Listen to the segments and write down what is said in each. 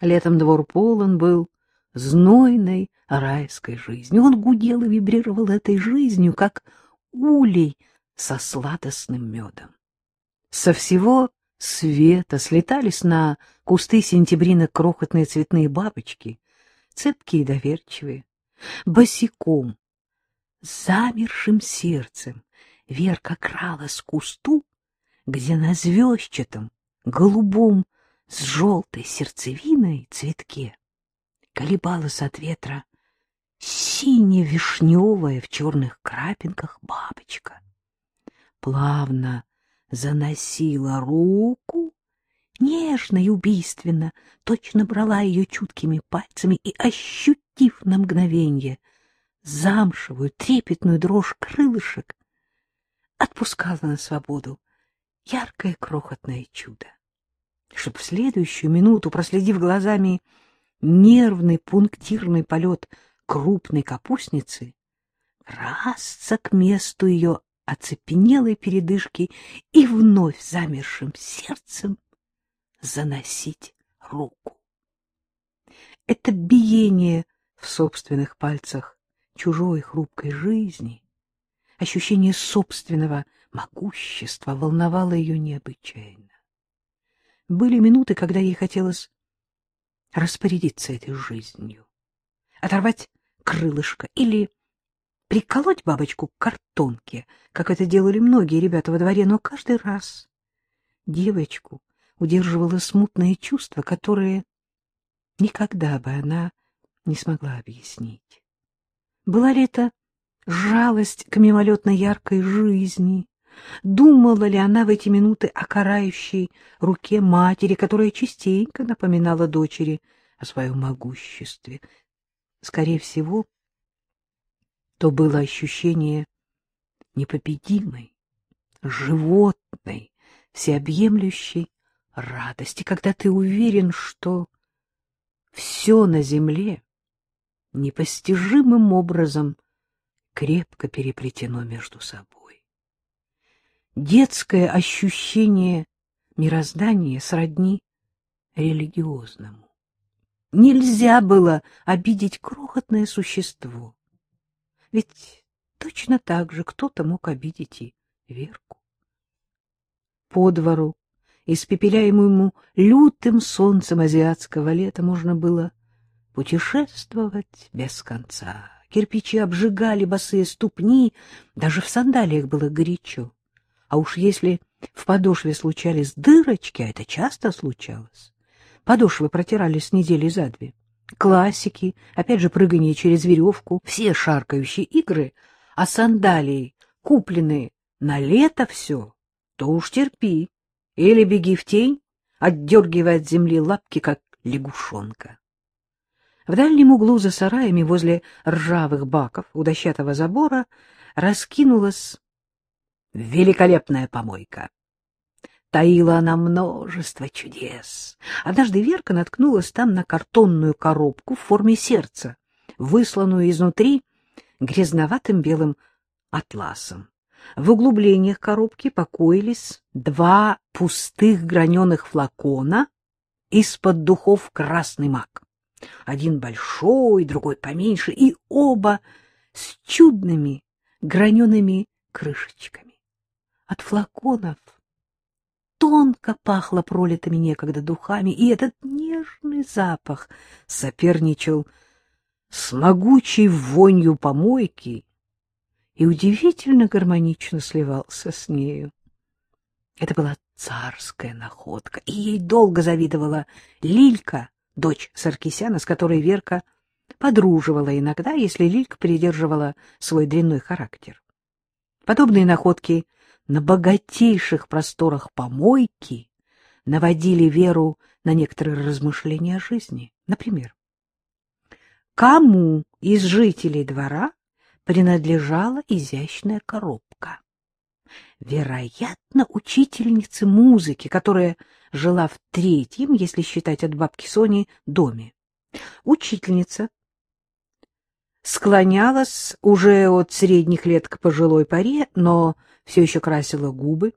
Летом двор полон был знойной райской жизнью. Он гудел и вибрировал этой жизнью, как улей со сладостным медом. Со всего света слетались на кусты сентябрина крохотные цветные бабочки, цепкие и доверчивые. Босиком, замершим сердцем Верка кралась к кусту, где на звездчатом, голубом, с желтой сердцевиной цветке колебалась от ветра сине-вишневая в черных крапинках бабочка. Плавно заносила руку, нежно и убийственно, точно брала ее чуткими пальцами и, ощутив на мгновенье замшевую трепетную дрожь крылышек, отпускала на свободу яркое крохотное чудо. Чтоб в следующую минуту, проследив глазами нервный пунктирный полет крупной капустницы, красться к месту ее оцепенелой передышки и вновь замершим сердцем заносить руку. Это биение в собственных пальцах чужой хрупкой жизни, ощущение собственного могущества волновало ее необычайно. Были минуты, когда ей хотелось распорядиться этой жизнью, оторвать крылышко или приколоть бабочку к картонке, как это делали многие ребята во дворе, но каждый раз девочку удерживало смутное чувство, которое никогда бы она не смогла объяснить. Была ли это жалость к мимолетно яркой жизни? Думала ли она в эти минуты о карающей руке матери, которая частенько напоминала дочери о своем могуществе? Скорее всего, то было ощущение непобедимой, животной, всеобъемлющей радости, когда ты уверен, что все на земле непостижимым образом крепко переплетено между собой. Детское ощущение мироздания сродни религиозному. Нельзя было обидеть крохотное существо, ведь точно так же кто-то мог обидеть и Верку. По двору, испепеляемому лютым солнцем азиатского лета, можно было путешествовать без конца. Кирпичи обжигали босые ступни, даже в сандалиях было горячо. А уж если в подошве случались дырочки, а это часто случалось, подошвы протирались недели за две, классики, опять же прыгание через веревку, все шаркающие игры, а сандалии, купленные на лето все, то уж терпи, или беги в тень, отдергивая от земли лапки, как лягушонка. В дальнем углу за сараями возле ржавых баков у дощатого забора раскинулась великолепная помойка. Таила она множество чудес. Однажды Верка наткнулась там на картонную коробку в форме сердца, высланную изнутри грязноватым белым атласом. В углублениях коробки покоились два пустых граненых флакона из-под духов красный мак. Один большой, другой поменьше, и оба с чудными гранеными крышечками. От флаконов тонко пахло пролитыми некогда духами, и этот нежный запах соперничал с могучей вонью помойки и удивительно гармонично сливался с нею. Это была царская находка, и ей долго завидовала Лилька, дочь Саркисяна, с которой Верка подруживала иногда, если Лилька придерживала свой дрянной характер. Подобные находки — на богатейших просторах помойки наводили Веру на некоторые размышления о жизни. Например, кому из жителей двора принадлежала изящная коробка? Вероятно, учительнице музыки, которая жила в третьем, если считать от бабки Сони, доме. Учительница склонялась уже от средних лет к пожилой паре, но все еще красила губы,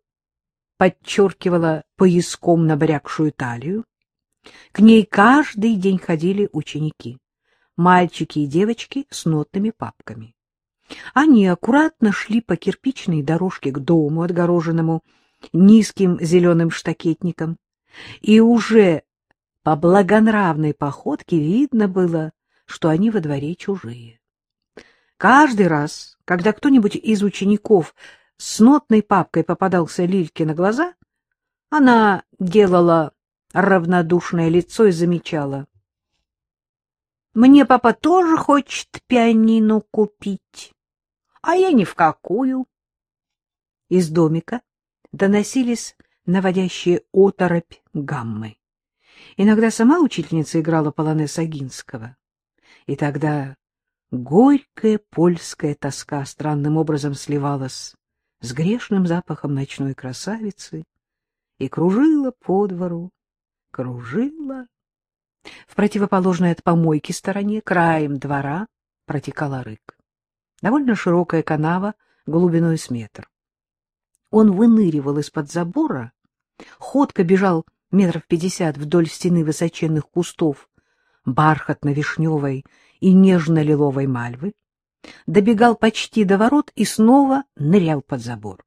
подчеркивала пояском набрякшую талию. К ней каждый день ходили ученики, мальчики и девочки с нотными папками. Они аккуратно шли по кирпичной дорожке к дому, отгороженному низким зеленым штакетником, и уже по благонравной походке видно было, что они во дворе чужие. Каждый раз, когда кто-нибудь из учеников с нотной папкой попадался Лильке на глаза, она делала равнодушное лицо и замечала. — Мне папа тоже хочет пианино купить, а я ни в какую. Из домика доносились наводящие оторопь гаммы. Иногда сама учительница играла полонез Агинского. И тогда горькая польская тоска странным образом сливалась с грешным запахом ночной красавицы и кружила по двору, кружила. В противоположной от помойки стороне, краем двора, протекала рык. Довольно широкая канава глубиной с метр. Он выныривал из-под забора, ходко бежал метров пятьдесят вдоль стены высоченных кустов бархатно-вишневой и нежно-лиловой мальвы, добегал почти до ворот и снова нырял под забор.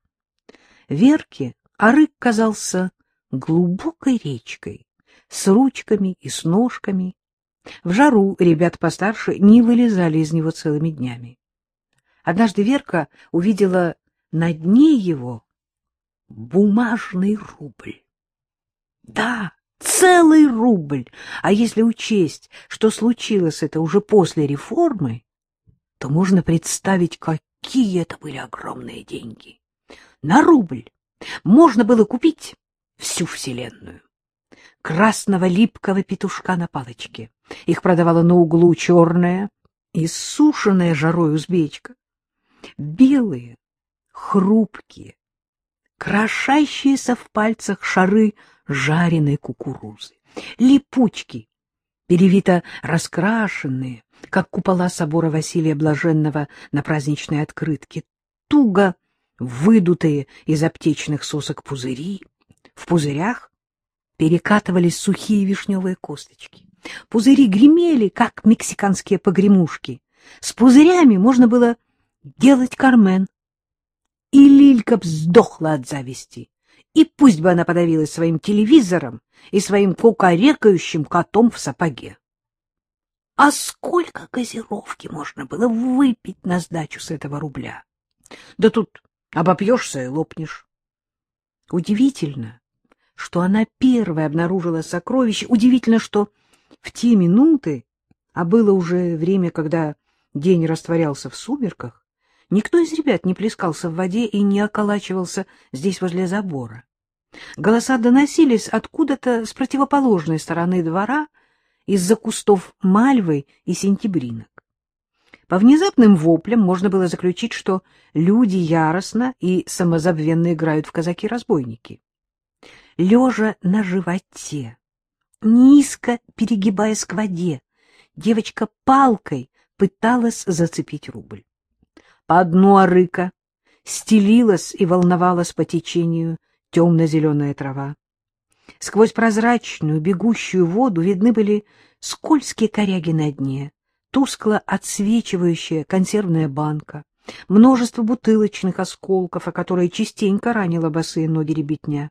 Верке арык казался глубокой речкой, с ручками и с ножками. В жару ребят постарше не вылезали из него целыми днями. Однажды Верка увидела на дне его бумажный рубль. Да, целый рубль. А если учесть, что случилось это уже после реформы, то можно представить, какие это были огромные деньги. На рубль можно было купить всю Вселенную. Красного липкого петушка на палочке. Их продавала на углу черная и сушеная жарой узбечка. Белые, хрупкие, крошащиеся в пальцах шары жареной кукурузы, липучки, перевито раскрашенные, как купола собора Василия Блаженного на праздничной открытке, туго выдутые из аптечных сосок пузыри. В пузырях перекатывались сухие вишневые косточки. Пузыри гремели, как мексиканские погремушки. С пузырями можно было делать кармен. И Лилька вздохла от зависти. И пусть бы она подавилась своим телевизором и своим кукарекающим котом в сапоге. А сколько газировки можно было выпить на сдачу с этого рубля? Да тут обопьешься и лопнешь. Удивительно, что она первая обнаружила сокровище. Удивительно, что в те минуты, а было уже время, когда день растворялся в сумерках, Никто из ребят не плескался в воде и не околачивался здесь возле забора. Голоса доносились откуда-то с противоположной стороны двора, из-за кустов мальвы и сентябринок. По внезапным воплям можно было заключить, что люди яростно и самозабвенно играют в казаки-разбойники. Лежа на животе, низко перегибаясь к воде, девочка палкой пыталась зацепить рубль. По дну арыка стелилась и волновалась по течению темно-зеленая трава. Сквозь прозрачную бегущую воду видны были скользкие коряги на дне, тускло отсвечивающая консервная банка, множество бутылочных осколков, о которые частенько ранила босые ноги ребятня.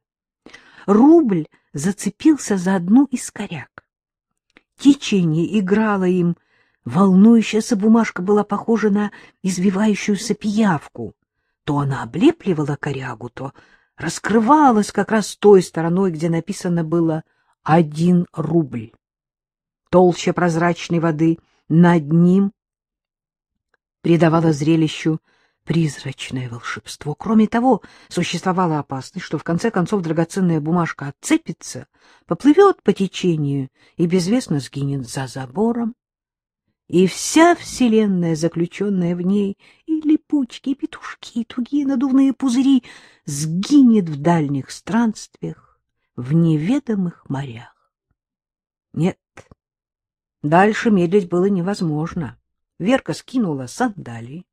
Рубль зацепился за одну из коряг. Течение играло им Волнующаяся бумажка была похожа на извивающуюся пиявку. То она облепливала корягу, то раскрывалась как раз той стороной, где написано было «один рубль». Толща прозрачной воды над ним придавала зрелищу призрачное волшебство. Кроме того, существовала опасность, что в конце концов драгоценная бумажка отцепится, поплывет по течению и безвестно сгинет за забором и вся вселенная, заключенная в ней, и липучки, и петушки, и тугие надувные пузыри, сгинет в дальних странствиях, в неведомых морях. Нет, дальше медлить было невозможно. Верка скинула сандалии,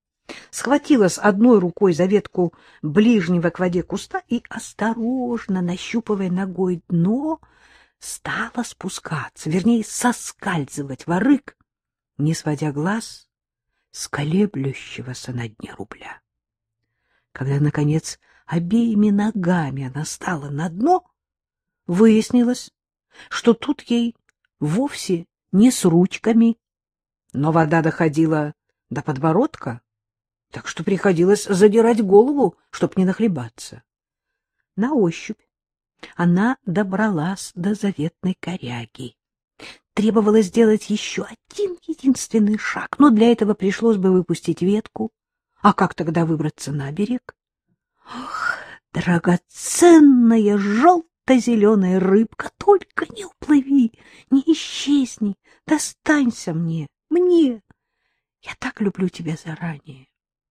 схватилась одной рукой за ветку ближнего к воде куста и, осторожно нащупывая ногой дно, стала спускаться, вернее, соскальзывать в арык, не сводя глаз с колеблющегося на дне рубля. Когда, наконец, обеими ногами она стала на дно, выяснилось, что тут ей вовсе не с ручками, но вода доходила до подбородка, так что приходилось задирать голову, чтоб не нахлебаться. На ощупь она добралась до заветной коряги. Требовалось сделать еще один единственный шаг, но для этого пришлось бы выпустить ветку. А как тогда выбраться на берег? Ох, драгоценная желто-зеленая рыбка, только не уплыви, не исчезни, достанься мне, мне. Я так люблю тебя заранее.